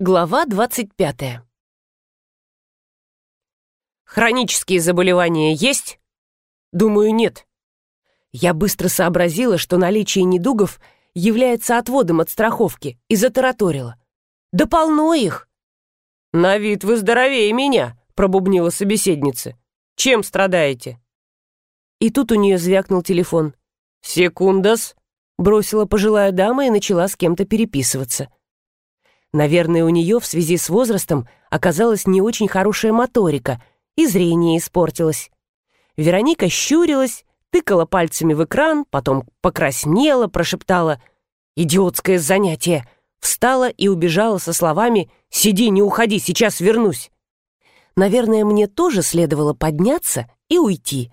Глава 25. Хронические заболевания есть? Думаю, нет. Я быстро сообразила, что наличие недугов является отводом от страховки, и затараторила. Да полно их. На вид вы здоровее меня, пробубнила собеседница. Чем страдаете? И тут у нее звякнул телефон. «Секундас», — бросила пожилая дама и начала с кем-то переписываться. Наверное, у нее в связи с возрастом оказалась не очень хорошая моторика, и зрение испортилось. Вероника щурилась, тыкала пальцами в экран, потом покраснела, прошептала «Идиотское занятие!» Встала и убежала со словами «Сиди, не уходи, сейчас вернусь!» Наверное, мне тоже следовало подняться и уйти.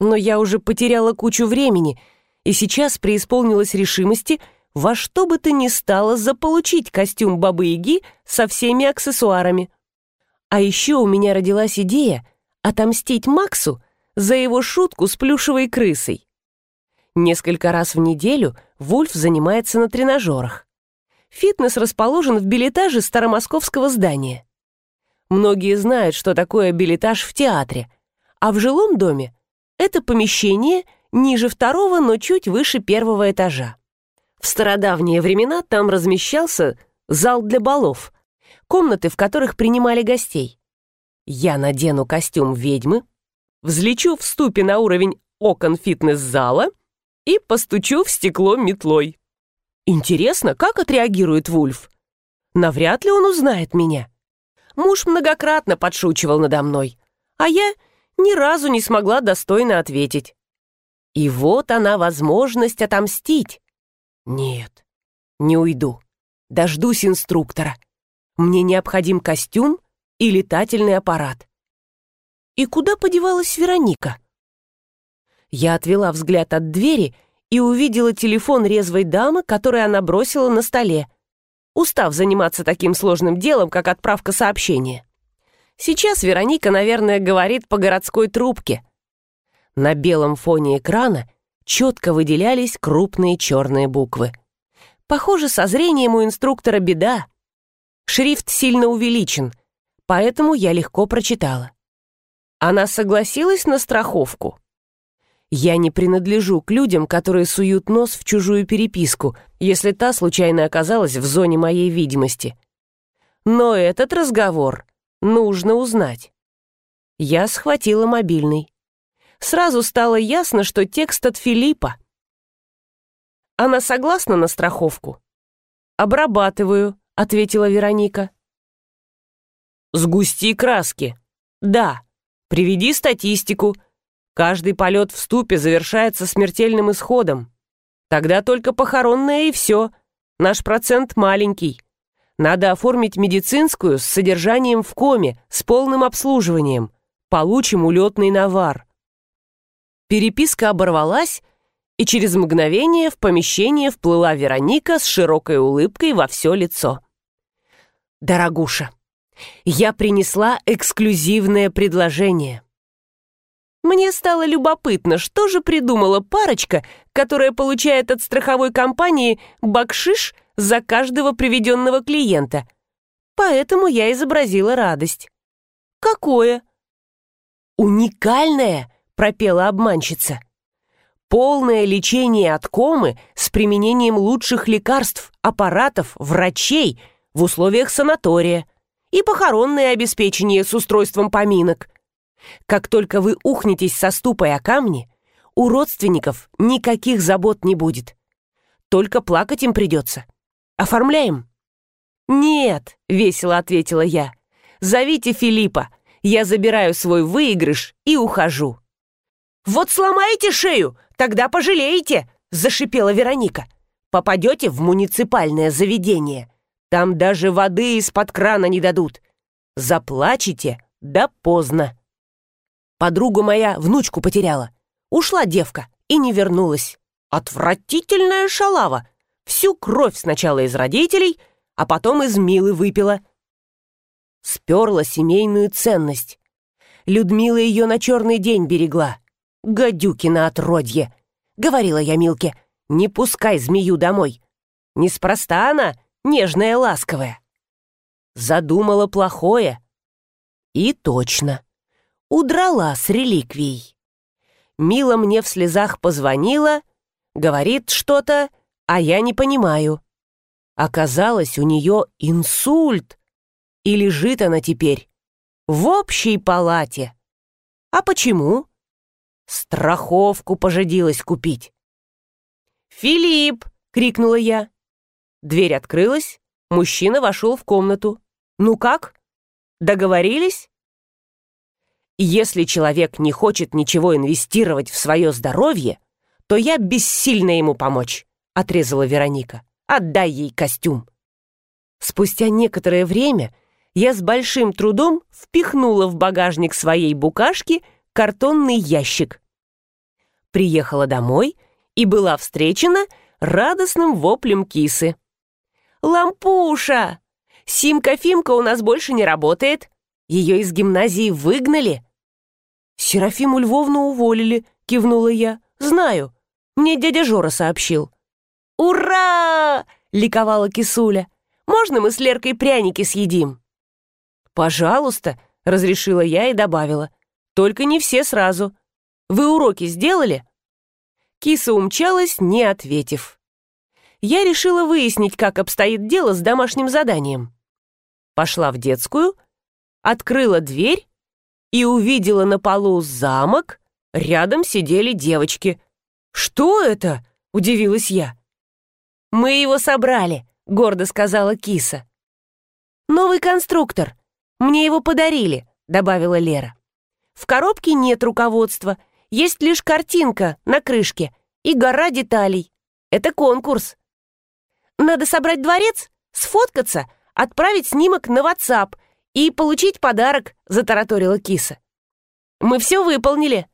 Но я уже потеряла кучу времени и сейчас преисполнилась решимости – во что бы то ни стало заполучить костюм Бабы-Яги со всеми аксессуарами. А еще у меня родилась идея отомстить Максу за его шутку с плюшевой крысой. Несколько раз в неделю Вульф занимается на тренажерах. Фитнес расположен в билетаже старомосковского здания. Многие знают, что такое билетаж в театре, а в жилом доме это помещение ниже второго, но чуть выше первого этажа. В стародавние времена там размещался зал для балов, комнаты, в которых принимали гостей. Я надену костюм ведьмы, взлечу в ступе на уровень окон фитнес-зала и постучу в стекло метлой. Интересно, как отреагирует Вульф? Навряд ли он узнает меня. Муж многократно подшучивал надо мной, а я ни разу не смогла достойно ответить. И вот она возможность отомстить. Нет, не уйду. Дождусь инструктора. Мне необходим костюм и летательный аппарат. И куда подевалась Вероника? Я отвела взгляд от двери и увидела телефон резвой дамы, который она бросила на столе, устав заниматься таким сложным делом, как отправка сообщения. Сейчас Вероника, наверное, говорит по городской трубке. На белом фоне экрана четко выделялись крупные черные буквы. Похоже, со зрением у инструктора беда. Шрифт сильно увеличен, поэтому я легко прочитала. Она согласилась на страховку. Я не принадлежу к людям, которые суют нос в чужую переписку, если та случайно оказалась в зоне моей видимости. Но этот разговор нужно узнать. Я схватила мобильный сразу стало ясно, что текст от Филиппа. Она согласна на страховку? «Обрабатываю», — ответила Вероника. «Сгусти краски». «Да». «Приведи статистику. Каждый полет в ступе завершается смертельным исходом. Тогда только похоронное и все. Наш процент маленький. Надо оформить медицинскую с содержанием в коме, с полным обслуживанием. Получим улетный навар». Переписка оборвалась, и через мгновение в помещение вплыла Вероника с широкой улыбкой во все лицо. «Дорогуша, я принесла эксклюзивное предложение». Мне стало любопытно, что же придумала парочка, которая получает от страховой компании бакшиш за каждого приведенного клиента. Поэтому я изобразила радость. «Какое?» «Уникальное!» Пропела обманщица. Полное лечение от комы с применением лучших лекарств, аппаратов, врачей в условиях санатория и похоронное обеспечение с устройством поминок. Как только вы ухнетесь со ступой о камни, у родственников никаких забот не будет. Только плакать им придется. Оформляем? «Нет», — весело ответила я. «Зовите Филиппа. Я забираю свой выигрыш и ухожу». «Вот сломаете шею, тогда пожалеете!» — зашипела Вероника. «Попадете в муниципальное заведение. Там даже воды из-под крана не дадут. Заплачете, да поздно». Подруга моя внучку потеряла. Ушла девка и не вернулась. Отвратительная шалава. Всю кровь сначала из родителей, а потом из Милы выпила. Сперла семейную ценность. Людмила ее на черный день берегла. «Гадюкина отродье!» — говорила я Милке. «Не пускай змею домой! Неспроста она нежная, ласковая!» задумала плохое. И точно. Удрала с реликвией. Мила мне в слезах позвонила, говорит что-то, а я не понимаю. Оказалось, у нее инсульт, и лежит она теперь в общей палате. А почему? Страховку пожадилась купить. «Филипп!» — крикнула я. Дверь открылась, мужчина вошел в комнату. «Ну как? Договорились?» Если человек не хочет ничего инвестировать в свое здоровье, то я бессильна ему помочь, отрезала Вероника. Отдай ей костюм. Спустя некоторое время я с большим трудом впихнула в багажник своей букашки картонный ящик. Приехала домой и была встречена радостным воплем кисы. «Лампуша! Симка-фимка у нас больше не работает. Ее из гимназии выгнали». «Серафиму Львовну уволили», — кивнула я. «Знаю. Мне дядя Жора сообщил». «Ура!» — ликовала кисуля. «Можно мы с Леркой пряники съедим?» «Пожалуйста», — разрешила я и добавила. «Только не все сразу. Вы уроки сделали?» Киса умчалась, не ответив. Я решила выяснить, как обстоит дело с домашним заданием. Пошла в детскую, открыла дверь и увидела на полу замок, рядом сидели девочки. «Что это?» — удивилась я. «Мы его собрали», — гордо сказала киса. «Новый конструктор. «Мне его подарили», — добавила Лера. «В коробке нет руководства, есть лишь картинка на крышке и гора деталей. Это конкурс. Надо собрать дворец, сфоткаться, отправить снимок на WhatsApp и получить подарок», — затараторила киса. «Мы все выполнили».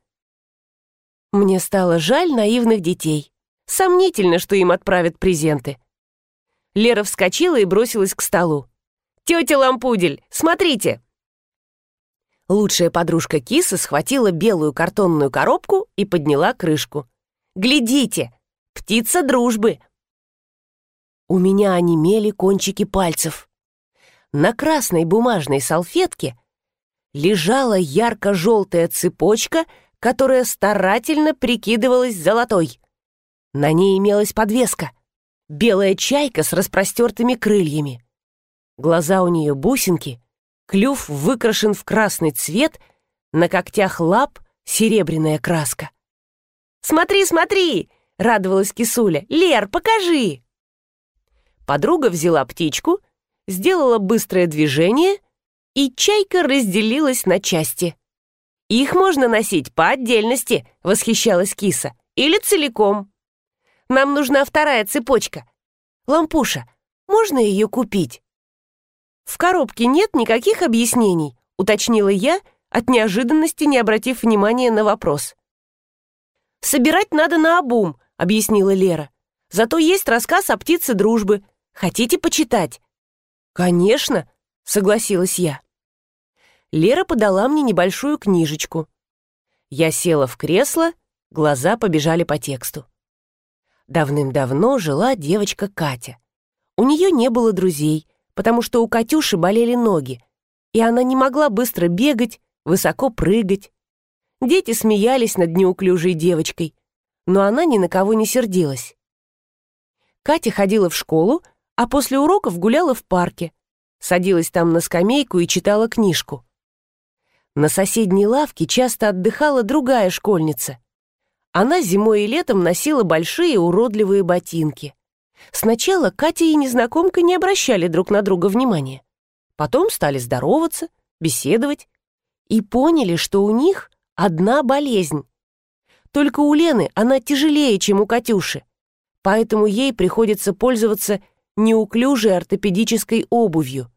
Мне стало жаль наивных детей. Сомнительно, что им отправят презенты. Лера вскочила и бросилась к столу. «Тетя Лампудель, смотрите!» Лучшая подружка кисы схватила белую картонную коробку и подняла крышку. «Глядите! Птица дружбы!» У меня онемели кончики пальцев. На красной бумажной салфетке лежала ярко-желтая цепочка, которая старательно прикидывалась золотой. На ней имелась подвеска. Белая чайка с распростертыми крыльями. Глаза у нее бусинки, клюв выкрашен в красный цвет, на когтях лап серебряная краска. «Смотри, смотри!» — радовалась кисуля. «Лер, покажи!» Подруга взяла птичку, сделала быстрое движение, и чайка разделилась на части. «Их можно носить по отдельности», — восхищалась киса, «или целиком. Нам нужна вторая цепочка. Лампуша, можно ее купить?» «В коробке нет никаких объяснений», — уточнила я, от неожиданности не обратив внимания на вопрос. «Собирать надо на обум», — объяснила Лера. «Зато есть рассказ о птице дружбы. Хотите почитать?» «Конечно», — согласилась я. Лера подала мне небольшую книжечку. Я села в кресло, глаза побежали по тексту. Давным-давно жила девочка Катя. У нее не было друзей, потому что у Катюши болели ноги, и она не могла быстро бегать, высоко прыгать. Дети смеялись над неуклюжей девочкой, но она ни на кого не сердилась. Катя ходила в школу, а после уроков гуляла в парке, садилась там на скамейку и читала книжку. На соседней лавке часто отдыхала другая школьница. Она зимой и летом носила большие уродливые ботинки. Сначала Катя и незнакомка не обращали друг на друга внимания. Потом стали здороваться, беседовать и поняли, что у них одна болезнь. Только у Лены она тяжелее, чем у Катюши, поэтому ей приходится пользоваться неуклюжей ортопедической обувью.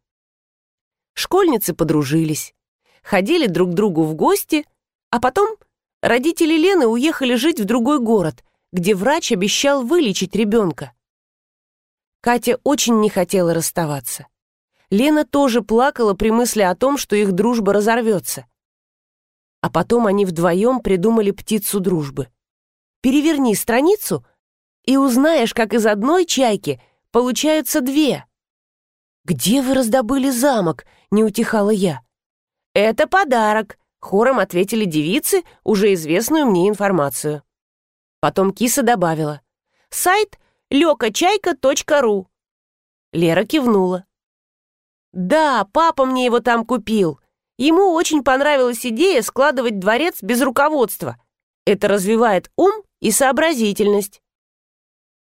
Школьницы подружились, ходили друг к другу в гости, а потом родители Лены уехали жить в другой город, где врач обещал вылечить ребенка. Катя очень не хотела расставаться. Лена тоже плакала при мысли о том, что их дружба разорвется. А потом они вдвоем придумали птицу дружбы. Переверни страницу и узнаешь, как из одной чайки получаются две. «Где вы раздобыли замок?» — не утихала я. «Это подарок», — хором ответили девицы, уже известную мне информацию. Потом киса добавила. «Сайт лёкачайка.ру». Лера кивнула. «Да, папа мне его там купил. Ему очень понравилась идея складывать дворец без руководства. Это развивает ум и сообразительность».